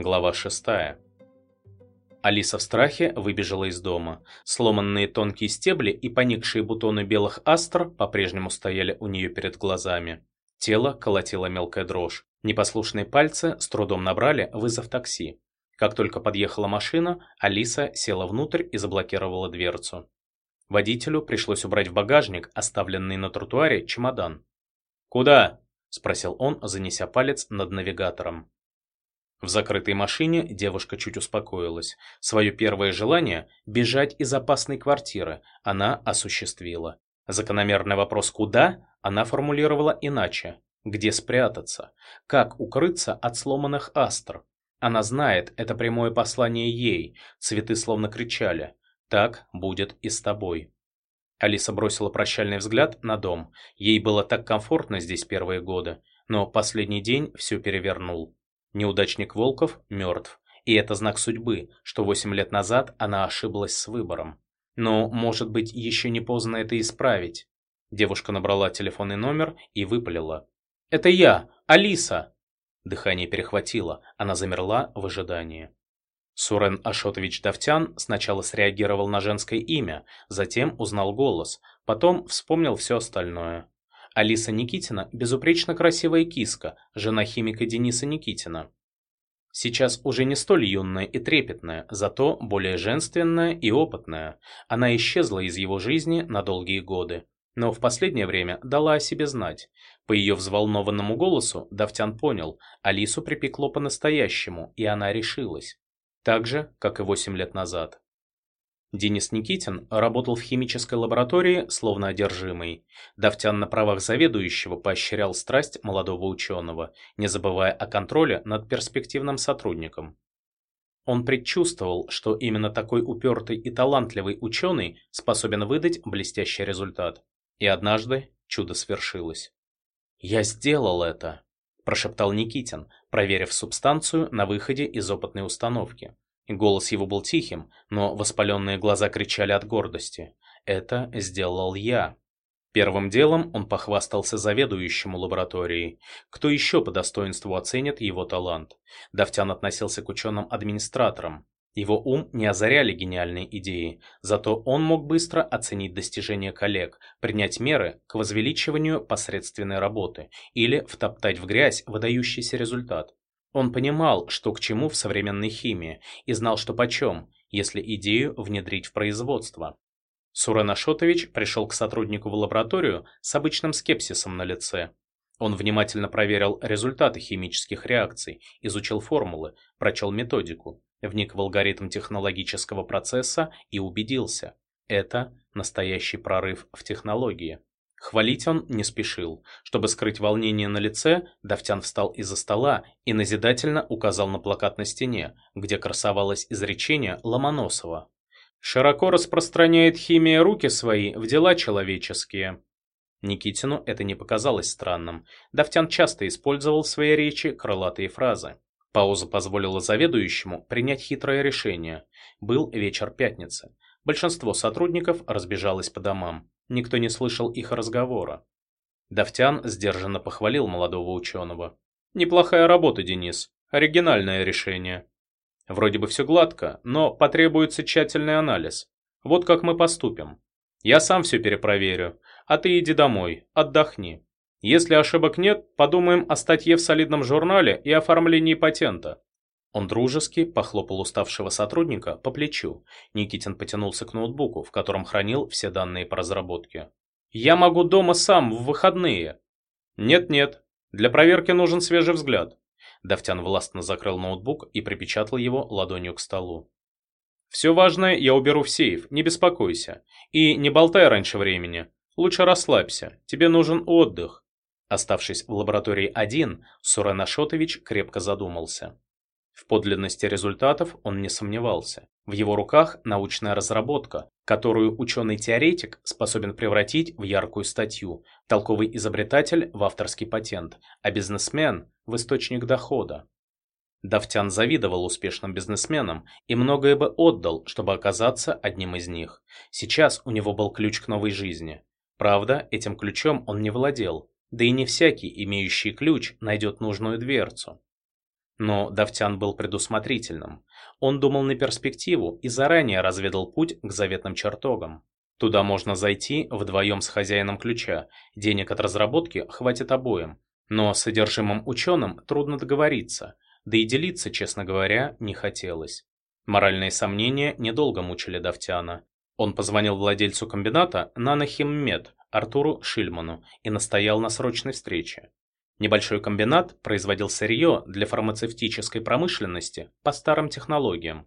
Глава 6. Алиса в страхе выбежала из дома. Сломанные тонкие стебли и поникшие бутоны белых астр по-прежнему стояли у нее перед глазами. Тело колотило мелкая дрожь. Непослушные пальцы с трудом набрали вызов такси. Как только подъехала машина, Алиса села внутрь и заблокировала дверцу. Водителю пришлось убрать в багажник оставленный на тротуаре чемодан. «Куда?» – спросил он, занеся палец над навигатором. В закрытой машине девушка чуть успокоилась. Свое первое желание – бежать из опасной квартиры – она осуществила. Закономерный вопрос «куда?» она формулировала иначе. Где спрятаться? Как укрыться от сломанных астр? Она знает, это прямое послание ей. Цветы словно кричали. Так будет и с тобой. Алиса бросила прощальный взгляд на дом. Ей было так комфортно здесь первые годы, но последний день все перевернул. Неудачник Волков мертв, и это знак судьбы, что восемь лет назад она ошиблась с выбором. Но, может быть, еще не поздно это исправить. Девушка набрала телефонный номер и выпалила. «Это я, Алиса!» Дыхание перехватило, она замерла в ожидании. Сурен Ашотович Давтян сначала среагировал на женское имя, затем узнал голос, потом вспомнил все остальное. Алиса Никитина – безупречно красивая киска, жена химика Дениса Никитина. Сейчас уже не столь юная и трепетная, зато более женственная и опытная. Она исчезла из его жизни на долгие годы. Но в последнее время дала о себе знать. По ее взволнованному голосу Давтян понял, Алису припекло по-настоящему, и она решилась. Так же, как и 8 лет назад. Денис Никитин работал в химической лаборатории, словно одержимый. Давтян на правах заведующего поощрял страсть молодого ученого, не забывая о контроле над перспективным сотрудником. Он предчувствовал, что именно такой упертый и талантливый ученый способен выдать блестящий результат. И однажды чудо свершилось. «Я сделал это!» – прошептал Никитин, проверив субстанцию на выходе из опытной установки. Голос его был тихим, но воспаленные глаза кричали от гордости. «Это сделал я!» Первым делом он похвастался заведующему лабораторией. Кто еще по достоинству оценит его талант? Давтян относился к ученым-администраторам. Его ум не озаряли гениальные идеи, зато он мог быстро оценить достижения коллег, принять меры к возвеличиванию посредственной работы или втоптать в грязь выдающийся результат. Он понимал, что к чему в современной химии, и знал, что почем, если идею внедрить в производство. Сурен Ашотович пришел к сотруднику в лабораторию с обычным скепсисом на лице. Он внимательно проверил результаты химических реакций, изучил формулы, прочел методику вник в алгоритм технологического процесса и убедился – это настоящий прорыв в технологии. Хвалить он не спешил. Чтобы скрыть волнение на лице, Давтян встал из-за стола и назидательно указал на плакат на стене, где красовалось изречение Ломоносова. «Широко распространяет химия руки свои в дела человеческие». Никитину это не показалось странным. Давтян часто использовал в своей речи крылатые фразы. Пауза позволила заведующему принять хитрое решение. Был вечер пятницы. Большинство сотрудников разбежалось по домам. Никто не слышал их разговора. Давтян сдержанно похвалил молодого ученого. «Неплохая работа, Денис. Оригинальное решение. Вроде бы все гладко, но потребуется тщательный анализ. Вот как мы поступим. Я сам все перепроверю, а ты иди домой, отдохни. Если ошибок нет, подумаем о статье в солидном журнале и оформлении патента. Он дружески похлопал уставшего сотрудника по плечу. Никитин потянулся к ноутбуку, в котором хранил все данные по разработке. «Я могу дома сам, в выходные». «Нет-нет, для проверки нужен свежий взгляд». Давтян властно закрыл ноутбук и припечатал его ладонью к столу. «Все важное я уберу в сейф, не беспокойся. И не болтай раньше времени. Лучше расслабься, тебе нужен отдых. Оставшись в лаборатории один, Сурен Ашотович крепко задумался. В подлинности результатов он не сомневался. В его руках научная разработка, которую ученый-теоретик способен превратить в яркую статью, толковый изобретатель в авторский патент, а бизнесмен в источник дохода. Давтян завидовал успешным бизнесменам и многое бы отдал, чтобы оказаться одним из них. Сейчас у него был ключ к новой жизни. Правда, этим ключом он не владел, да и не всякий, имеющий ключ, найдет нужную дверцу. Но Давтян был предусмотрительным. Он думал на перспективу и заранее разведал путь к заветным чертогам. Туда можно зайти вдвоем с хозяином ключа, денег от разработки хватит обоим. Но с содержимым ученым трудно договориться, да и делиться, честно говоря, не хотелось. Моральные сомнения недолго мучили Давтяна. Он позвонил владельцу комбината «Нанохиммед» Артуру Шильману и настоял на срочной встрече. Небольшой комбинат производил сырье для фармацевтической промышленности по старым технологиям.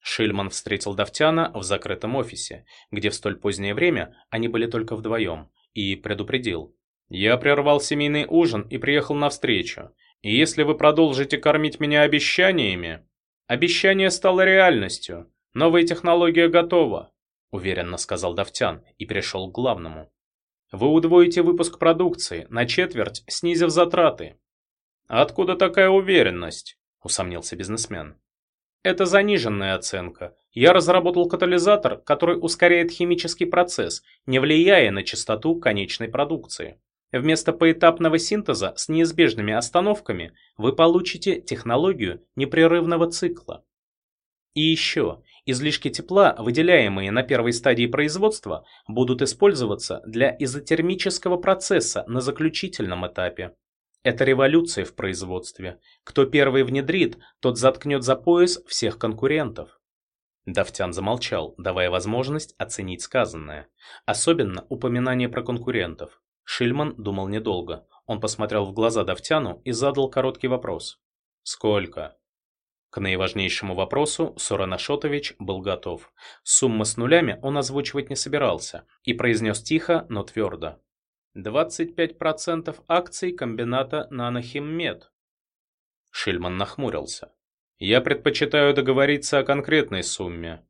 Шильман встретил Давтяна в закрытом офисе, где в столь позднее время они были только вдвоем, и предупредил. «Я прервал семейный ужин и приехал навстречу. И если вы продолжите кормить меня обещаниями...» «Обещание стало реальностью. Новая технология готова», — уверенно сказал Давтян и перешел к главному. Вы удвоите выпуск продукции, на четверть снизив затраты. Откуда такая уверенность? Усомнился бизнесмен. Это заниженная оценка. Я разработал катализатор, который ускоряет химический процесс, не влияя на частоту конечной продукции. Вместо поэтапного синтеза с неизбежными остановками вы получите технологию непрерывного цикла. И еще, излишки тепла, выделяемые на первой стадии производства, будут использоваться для изотермического процесса на заключительном этапе. Это революция в производстве. Кто первый внедрит, тот заткнет за пояс всех конкурентов. Давтян замолчал, давая возможность оценить сказанное. Особенно упоминание про конкурентов. Шильман думал недолго. Он посмотрел в глаза Давтяну и задал короткий вопрос. «Сколько?» К наиважнейшему вопросу Сорен Ашотович был готов. Суммы с нулями он озвучивать не собирался и произнес тихо, но твердо. 25% акций комбината «Нанохиммед». Шильман нахмурился. «Я предпочитаю договориться о конкретной сумме».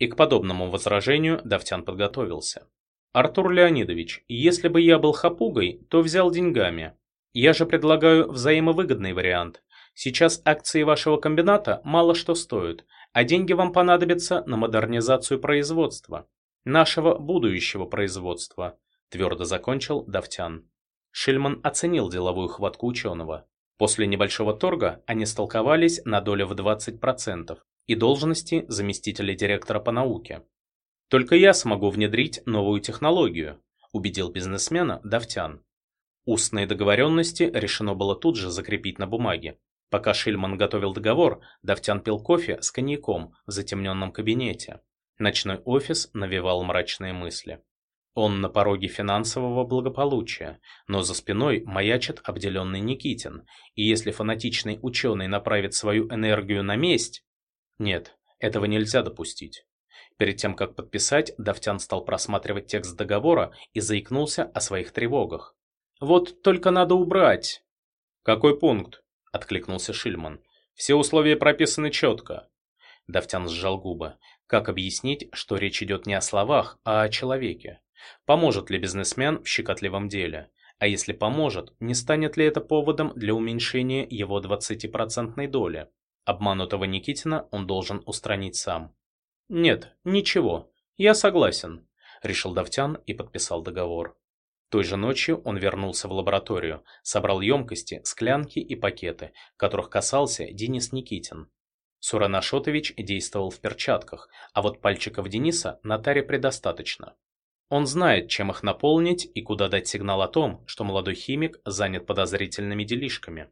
И к подобному возражению Давтян подготовился. «Артур Леонидович, если бы я был хапугой, то взял деньгами. Я же предлагаю взаимовыгодный вариант. Сейчас акции вашего комбината мало что стоят, а деньги вам понадобятся на модернизацию производства. Нашего будущего производства, твердо закончил Давтян. Шильман оценил деловую хватку ученого. После небольшого торга они столковались на долю в 20% и должности заместителя директора по науке. «Только я смогу внедрить новую технологию», убедил бизнесмена Давтян. Устные договоренности решено было тут же закрепить на бумаге. Пока Шильман готовил договор, Давтян пил кофе с коньяком в затемненном кабинете. Ночной офис навевал мрачные мысли. Он на пороге финансового благополучия, но за спиной маячит обделенный Никитин, и если фанатичный ученый направит свою энергию на месть... Нет, этого нельзя допустить. Перед тем, как подписать, Давтян стал просматривать текст договора и заикнулся о своих тревогах. «Вот только надо убрать». «Какой пункт?» — откликнулся Шильман. «Все условия прописаны четко». Давтян сжал губы. Как объяснить, что речь идет не о словах, а о человеке? Поможет ли бизнесмен в щекотливом деле? А если поможет, не станет ли это поводом для уменьшения его 20% доли? Обманутого Никитина он должен устранить сам. «Нет, ничего, я согласен», — решил Давтян и подписал договор. Той же ночью он вернулся в лабораторию, собрал емкости, склянки и пакеты, которых касался Денис Никитин. Сурен Ашотович действовал в перчатках, а вот пальчиков Дениса на таре предостаточно. Он знает, чем их наполнить и куда дать сигнал о том, что молодой химик занят подозрительными делишками.